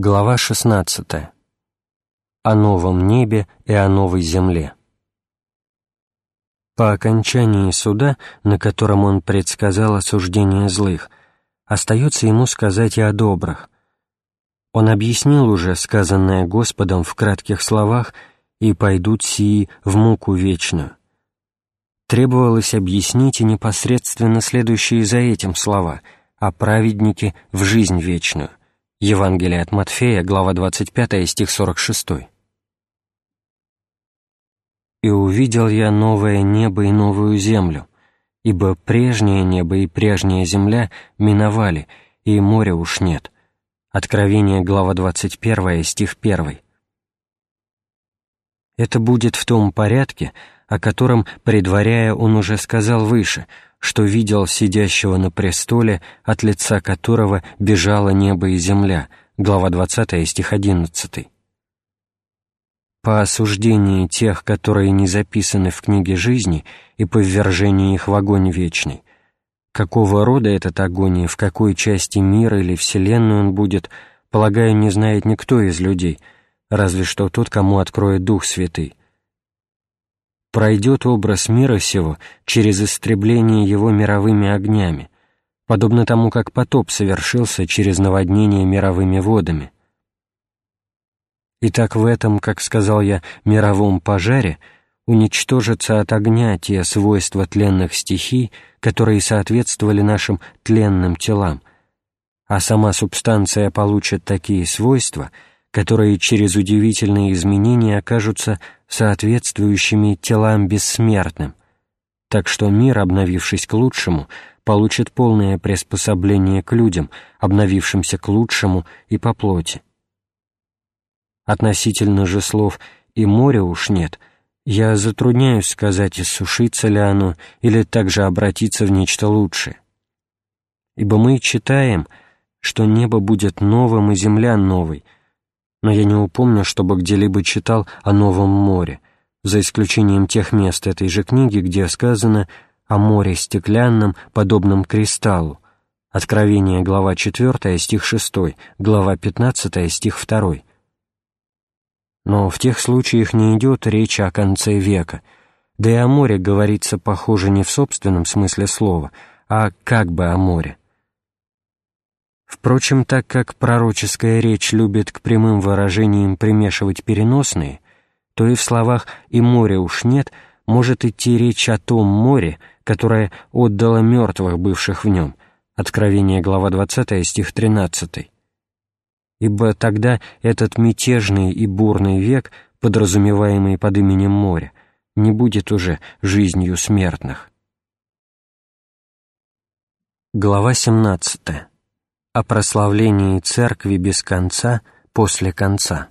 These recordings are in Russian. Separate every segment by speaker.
Speaker 1: Глава 16. О новом небе и о новой земле. По окончании суда, на котором он предсказал осуждение злых, остается ему сказать и о добрых. Он объяснил уже сказанное Господом в кратких словах «и пойдут сии в муку вечную». Требовалось объяснить и непосредственно следующие за этим слова «о праведнике в жизнь вечную». Евангелие от Матфея, глава 25, стих 46. «И увидел я новое небо и новую землю, ибо прежнее небо и прежняя земля миновали, и моря уж нет». Откровение, глава 21, стих 1. Это будет в том порядке, о котором, предваряя, он уже сказал выше — что видел сидящего на престоле, от лица которого бежало небо и земля, глава 20 стих 11. По осуждении тех, которые не записаны в книге жизни, и по ввержении их в огонь вечный, какого рода этот огонь и в какой части мира или вселенной он будет, полагаю, не знает никто из людей, разве что тот, кому откроет Дух Святый пройдет образ мира сего через истребление его мировыми огнями, подобно тому, как потоп совершился через наводнение мировыми водами. Итак, в этом, как сказал я, мировом пожаре уничтожатся от огня те свойства тленных стихий, которые соответствовали нашим тленным телам, а сама субстанция получит такие свойства — которые через удивительные изменения окажутся соответствующими телам бессмертным, так что мир, обновившись к лучшему, получит полное приспособление к людям, обновившимся к лучшему и по плоти. Относительно же слов «и моря уж нет», я затрудняюсь сказать, иссушится ли оно или также обратиться в нечто лучшее. Ибо мы читаем, что небо будет новым и земля новой — но я не упомню, чтобы где-либо читал о Новом море, за исключением тех мест этой же книги, где сказано о море стеклянном, подобном кристаллу. Откровение, глава 4, стих 6, глава 15, стих 2. Но в тех случаях не идет речь о конце века, да и о море говорится, похоже, не в собственном смысле слова, а как бы о море. Впрочем, так как пророческая речь любит к прямым выражениям примешивать переносные, то и в словах «и моря уж нет» может идти речь о том море, которое отдало мертвых, бывших в нем. Откровение, глава 20, стих 13. Ибо тогда этот мятежный и бурный век, подразумеваемый под именем моря, не будет уже жизнью смертных. Глава 17 о прославлении Церкви без конца после конца.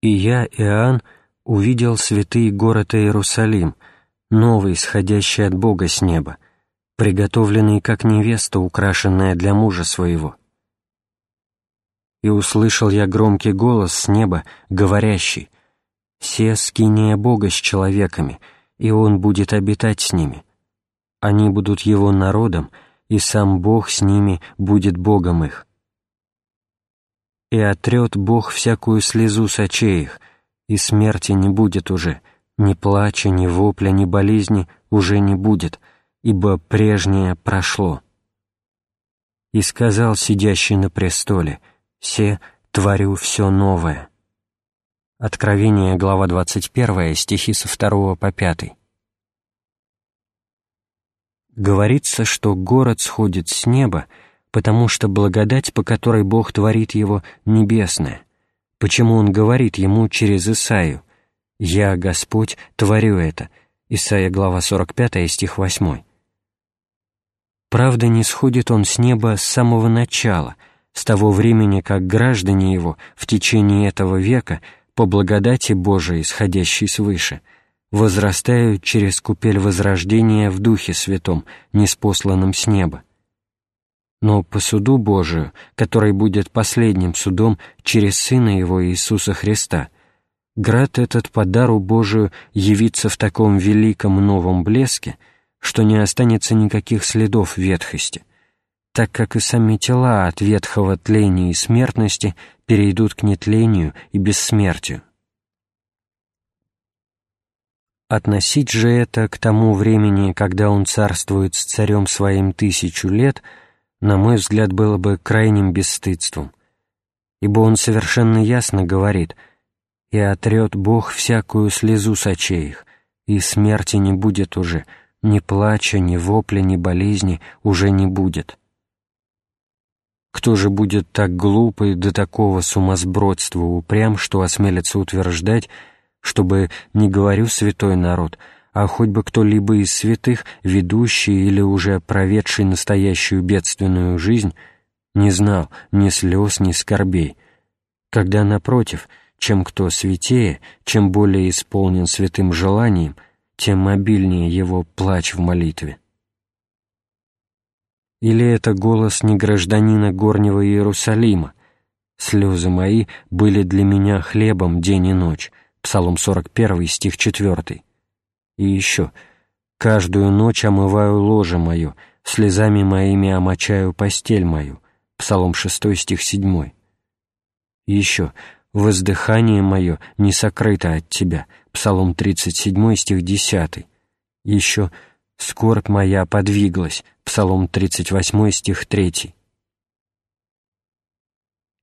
Speaker 1: «И я, Иоанн, увидел святый город Иерусалим, новый, исходящий от Бога с неба, приготовленный как невеста, украшенная для мужа своего. И услышал я громкий голос с неба, говорящий, «Се скиния Бога с человеками, и Он будет обитать с ними. Они будут Его народом, и сам Бог с ними будет Богом их. И отрет Бог всякую слезу с очей их, и смерти не будет уже, ни плача, ни вопля, ни болезни уже не будет, ибо прежнее прошло. И сказал сидящий на престоле, «Се творю все новое». Откровение, глава 21, стихи со 2 по 5 говорится, что город сходит с неба, потому что благодать, по которой Бог творит его, небесная. Почему Он говорит ему через Исаию «Я, Господь, творю это» Исайя, глава 45, стих 8. Правда, не сходит он с неба с самого начала, с того времени, как граждане его в течение этого века по благодати Божией, исходящей свыше, — возрастают через купель возрождения в Духе Святом, неспосланном с неба. Но по суду Божию, который будет последним судом через Сына Его Иисуса Христа, град этот по дару Божию явится в таком великом новом блеске, что не останется никаких следов ветхости, так как и сами тела от ветхого тления и смертности перейдут к нетлению и бессмертию. Относить же это к тому времени, когда он царствует с царем своим тысячу лет, на мой взгляд, было бы крайним бесстыдством, ибо он совершенно ясно говорит «И отрет Бог всякую слезу с очей их, и смерти не будет уже, ни плача, ни вопля, ни болезни уже не будет». Кто же будет так глупый до такого сумасбродства упрям, что осмелится утверждать, чтобы, не говорю святой народ, а хоть бы кто-либо из святых, ведущий или уже проведший настоящую бедственную жизнь, не знал ни слез, ни скорбей, когда, напротив, чем кто святее, чем более исполнен святым желанием, тем обильнее его плач в молитве. Или это голос не гражданина горнего Иерусалима? «Слезы мои были для меня хлебом день и ночь» Псалом 41, стих 4. И еще «Каждую ночь омываю ложе мое, слезами моими омочаю постель мою» Псалом 6, стих 7. И еще «Воздыхание мое не сокрыто от тебя» Псалом 37, стих 10. Еще «Скорбь моя подвиглась» Псалом 38, стих 3.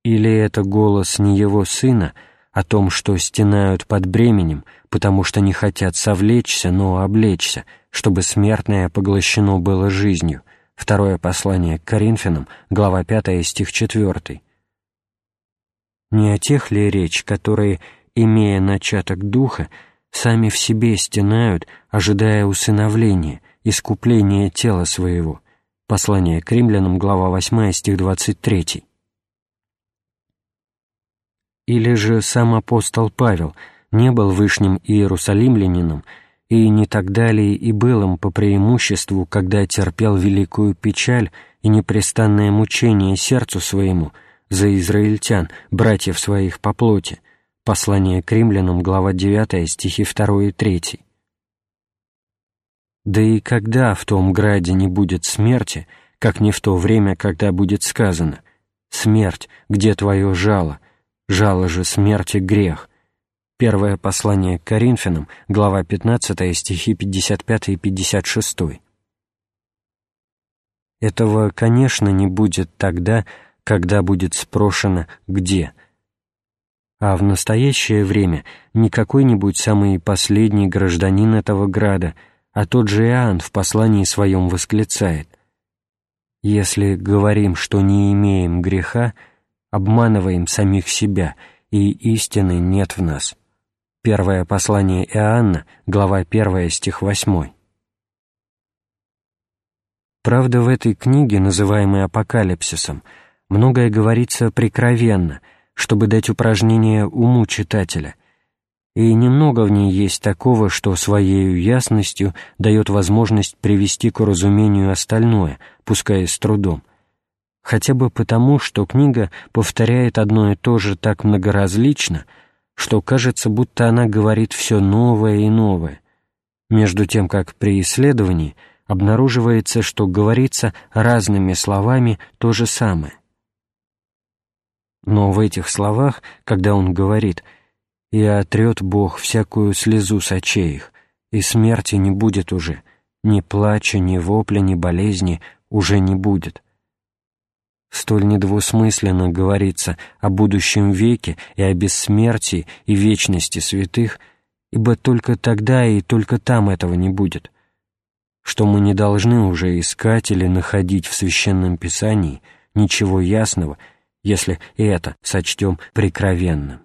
Speaker 1: Или это голос не его сына о том, что стенают под бременем, потому что не хотят совлечься, но облечься, чтобы смертное поглощено было жизнью. Второе послание к Коринфянам, глава 5, стих 4. Не о тех ли речь, которые, имея начаток духа, сами в себе стенают, ожидая усыновления, искупления тела своего. Послание к римлянам, глава 8, стих 23. Или же сам апостол Павел не был вышним иерусалимлянином и не так далее и был им по преимуществу, когда терпел великую печаль и непрестанное мучение сердцу своему за израильтян, братьев своих по плоти. Послание к римлянам, глава 9, стихи 2 и 3. Да и когда в том граде не будет смерти, как не в то время, когда будет сказано «Смерть, где твое жало? Жало же смерти грех». Первое послание к Коринфянам, глава 15, стихи 55 и 56. Этого, конечно, не будет тогда, когда будет спрошено «где?», а в настоящее время не какой-нибудь самый последний гражданин этого града – а тот же Иоанн в послании своем восклицает «Если говорим, что не имеем греха, обманываем самих себя, и истины нет в нас». Первое послание Иоанна, глава 1, стих 8. Правда, в этой книге, называемой «Апокалипсисом», многое говорится прикровенно, чтобы дать упражнение уму читателя – и немного в ней есть такого, что своей ясностью дает возможность привести к разумению остальное, пускай с трудом. Хотя бы потому, что книга повторяет одно и то же так многоразлично, что кажется, будто она говорит все новое и новое, между тем как при исследовании обнаруживается, что говорится разными словами то же самое. Но в этих словах, когда он говорит – и отрет Бог всякую слезу с очей их, и смерти не будет уже, ни плача, ни вопля, ни болезни уже не будет. Столь недвусмысленно говорится о будущем веке и о бессмертии и вечности святых, ибо только тогда и только там этого не будет, что мы не должны уже искать или находить в Священном Писании ничего ясного, если и это сочтем прикровенным.